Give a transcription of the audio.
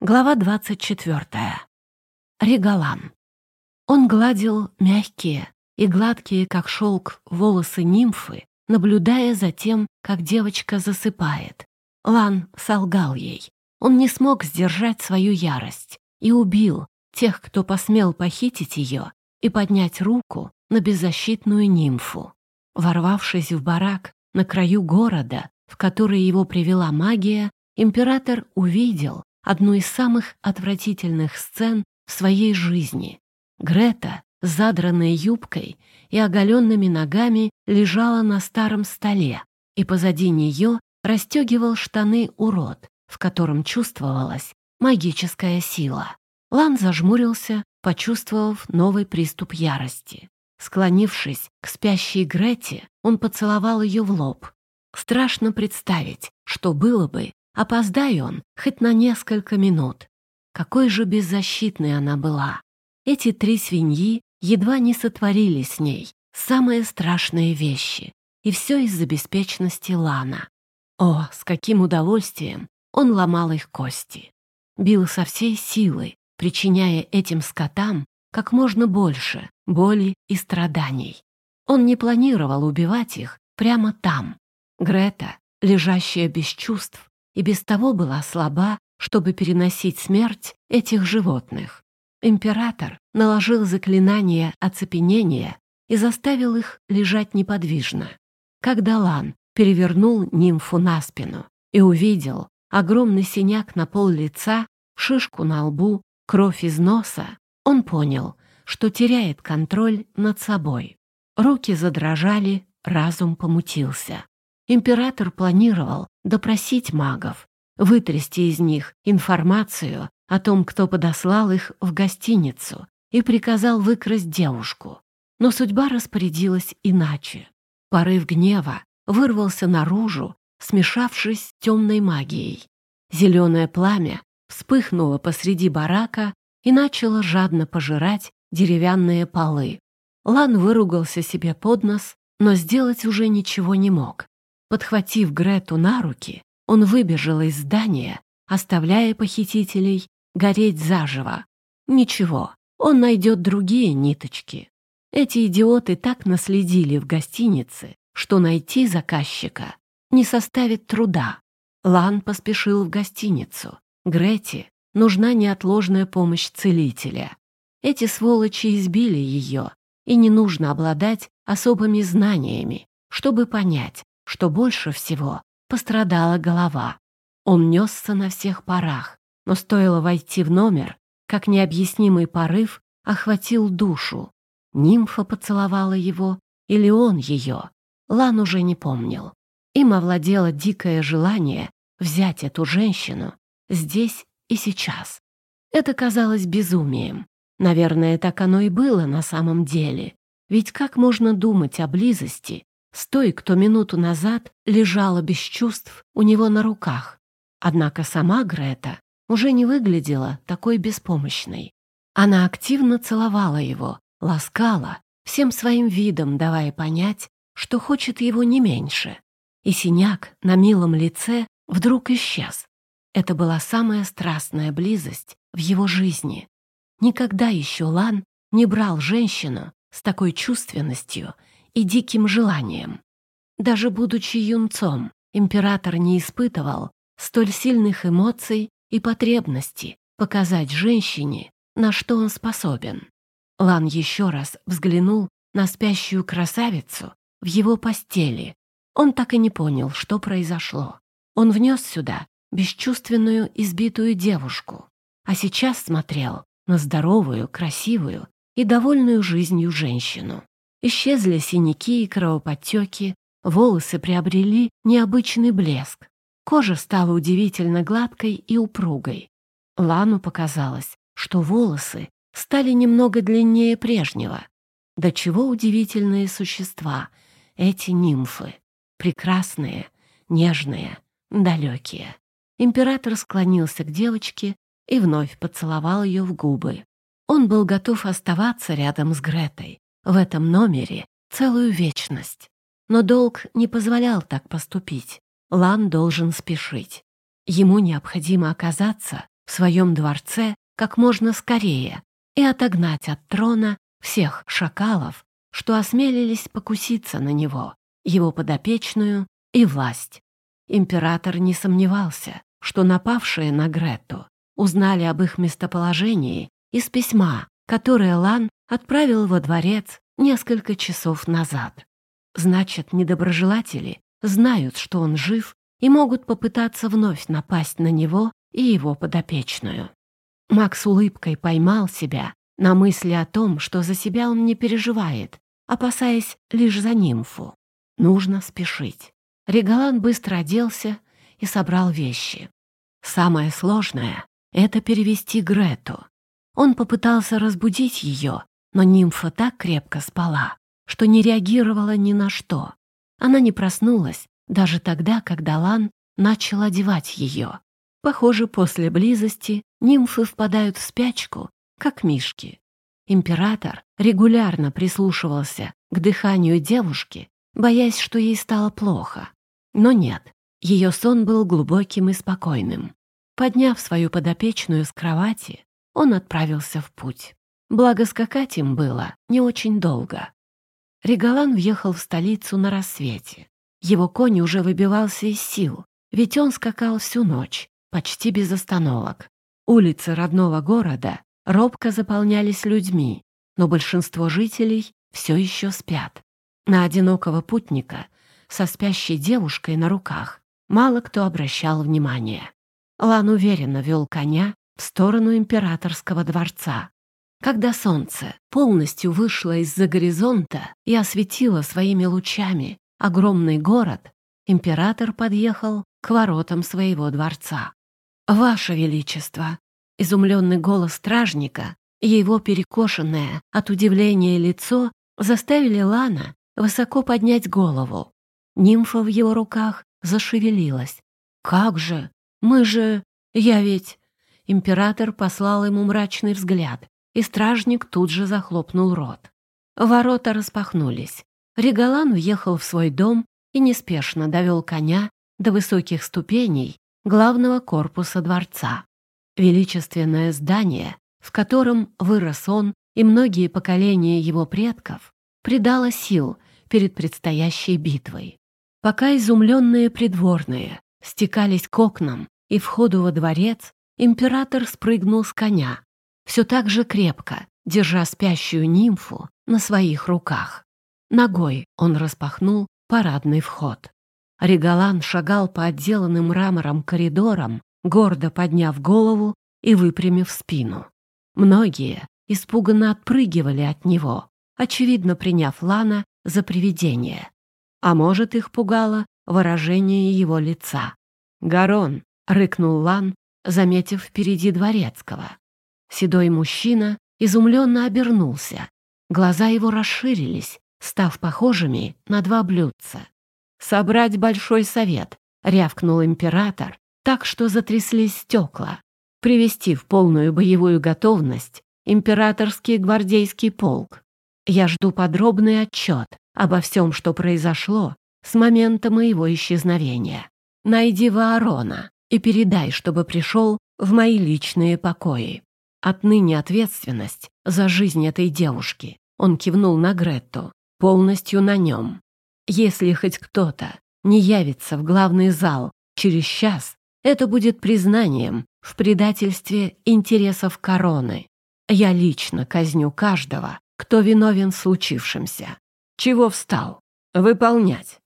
Глава 24. Регалан. Он гладил мягкие и гладкие, как шелк, волосы нимфы, наблюдая за тем, как девочка засыпает. Лан солгал ей. Он не смог сдержать свою ярость и убил тех, кто посмел похитить ее и поднять руку на беззащитную нимфу. Ворвавшись в барак на краю города, в который его привела магия, император увидел, одну из самых отвратительных сцен в своей жизни. Грета, задранной юбкой и оголенными ногами, лежала на старом столе, и позади нее расстегивал штаны урод, в котором чувствовалась магическая сила. Лан зажмурился, почувствовав новый приступ ярости. Склонившись к спящей Грете, он поцеловал ее в лоб. Страшно представить, что было бы, Опоздай он хоть на несколько минут. Какой же беззащитной она была. Эти три свиньи едва не сотворили с ней самые страшные вещи. И все из-за беспечности Лана. О, с каким удовольствием он ломал их кости. Бил со всей силы, причиняя этим скотам как можно больше боли и страданий. Он не планировал убивать их прямо там. Грета, лежащая без чувств, и без того была слаба, чтобы переносить смерть этих животных. Император наложил заклинание оцепенения и заставил их лежать неподвижно. Когда Лан перевернул нимфу на спину и увидел огромный синяк на пол лица, шишку на лбу, кровь из носа, он понял, что теряет контроль над собой. Руки задрожали, разум помутился. Император планировал допросить магов, вытрясти из них информацию о том, кто подослал их в гостиницу и приказал выкрасть девушку. Но судьба распорядилась иначе. Порыв гнева вырвался наружу, смешавшись с темной магией. Зеленое пламя вспыхнуло посреди барака и начало жадно пожирать деревянные полы. Лан выругался себе под нос, но сделать уже ничего не мог. Подхватив Грету на руки, он выбежал из здания, оставляя похитителей гореть заживо. Ничего, он найдет другие ниточки. Эти идиоты так наследили в гостинице, что найти заказчика не составит труда. Лан поспешил в гостиницу. Грете нужна неотложная помощь целителя. Эти сволочи избили ее, и не нужно обладать особыми знаниями, чтобы понять, что больше всего пострадала голова. Он несся на всех парах, но стоило войти в номер, как необъяснимый порыв охватил душу. Нимфа поцеловала его, или он ее. Лан уже не помнил. Им овладело дикое желание взять эту женщину здесь и сейчас. Это казалось безумием. Наверное, так оно и было на самом деле. Ведь как можно думать о близости, с той, кто минуту назад лежала без чувств у него на руках. Однако сама Грета уже не выглядела такой беспомощной. Она активно целовала его, ласкала, всем своим видом давая понять, что хочет его не меньше. И синяк на милом лице вдруг исчез. Это была самая страстная близость в его жизни. Никогда еще Лан не брал женщину с такой чувственностью и диким желанием. Даже будучи юнцом, император не испытывал столь сильных эмоций и потребности показать женщине, на что он способен. Лан еще раз взглянул на спящую красавицу в его постели. Он так и не понял, что произошло. Он внес сюда бесчувственную избитую девушку, а сейчас смотрел на здоровую, красивую и довольную жизнью женщину. Исчезли синяки и кровоподтеки, волосы приобрели необычный блеск. Кожа стала удивительно гладкой и упругой. Лану показалось, что волосы стали немного длиннее прежнего. До чего удивительные существа эти нимфы. Прекрасные, нежные, далекие. Император склонился к девочке и вновь поцеловал ее в губы. Он был готов оставаться рядом с Гретой, в этом номере целую вечность. Но долг не позволял так поступить. Лан должен спешить. Ему необходимо оказаться в своем дворце как можно скорее и отогнать от трона всех шакалов, что осмелились покуситься на него, его подопечную и власть. Император не сомневался, что напавшие на Грету узнали об их местоположении из письма, которое Лан отправил во дворец несколько часов назад. Значит, недоброжелатели знают, что он жив, и могут попытаться вновь напасть на него и его подопечную. Макс улыбкой поймал себя на мысли о том, что за себя он не переживает, опасаясь лишь за нимфу. Нужно спешить. Регалан быстро оделся и собрал вещи. Самое сложное — это перевести Грету. Он попытался разбудить ее, но нимфа так крепко спала, что не реагировала ни на что. Она не проснулась даже тогда, когда Лан начал одевать ее. Похоже, после близости нимфы впадают в спячку, как мишки. Император регулярно прислушивался к дыханию девушки, боясь, что ей стало плохо. Но нет, ее сон был глубоким и спокойным. Подняв свою подопечную с кровати, он отправился в путь. Благо скакать им было не очень долго. Регалан въехал в столицу на рассвете. Его конь уже выбивался из сил, ведь он скакал всю ночь, почти без остановок. Улицы родного города робко заполнялись людьми, но большинство жителей все еще спят. На одинокого путника со спящей девушкой на руках мало кто обращал внимание. Лан уверенно вел коня в сторону императорского дворца. Когда солнце полностью вышло из-за горизонта и осветило своими лучами огромный город, император подъехал к воротам своего дворца. «Ваше Величество!» Изумленный голос стражника и его перекошенное от удивления лицо заставили Лана высоко поднять голову. Нимфа в его руках зашевелилась. «Как же? Мы же... Я ведь...» Император послал ему мрачный взгляд, и стражник тут же захлопнул рот. Ворота распахнулись. Регалан въехал в свой дом и неспешно довел коня до высоких ступеней главного корпуса дворца. Величественное здание, в котором вырос он и многие поколения его предков, придало сил перед предстоящей битвой. Пока изумленные придворные стекались к окнам и входу во дворец, император спрыгнул с коня, все так же крепко, держа спящую нимфу на своих руках. Ногой он распахнул парадный вход. Регалан шагал по отделанным мрамором коридорам, гордо подняв голову и выпрямив спину. Многие испуганно отпрыгивали от него, очевидно приняв Лана за привидение. А может, их пугало выражение его лица. «Гарон!» — рыкнул Лан, заметив впереди дворецкого. Седой мужчина изумленно обернулся. Глаза его расширились, став похожими на два блюдца. «Собрать большой совет», — рявкнул император, так что затряслись стекла. «Привести в полную боевую готовность императорский гвардейский полк. Я жду подробный отчет обо всем, что произошло с момента моего исчезновения. Найди Ваарона и передай, чтобы пришел в мои личные покои. Отныне ответственность за жизнь этой девушки, он кивнул на Гретту, полностью на нем. Если хоть кто-то не явится в главный зал через час, это будет признанием в предательстве интересов короны. Я лично казню каждого, кто виновен в случившемся. Чего встал? Выполнять.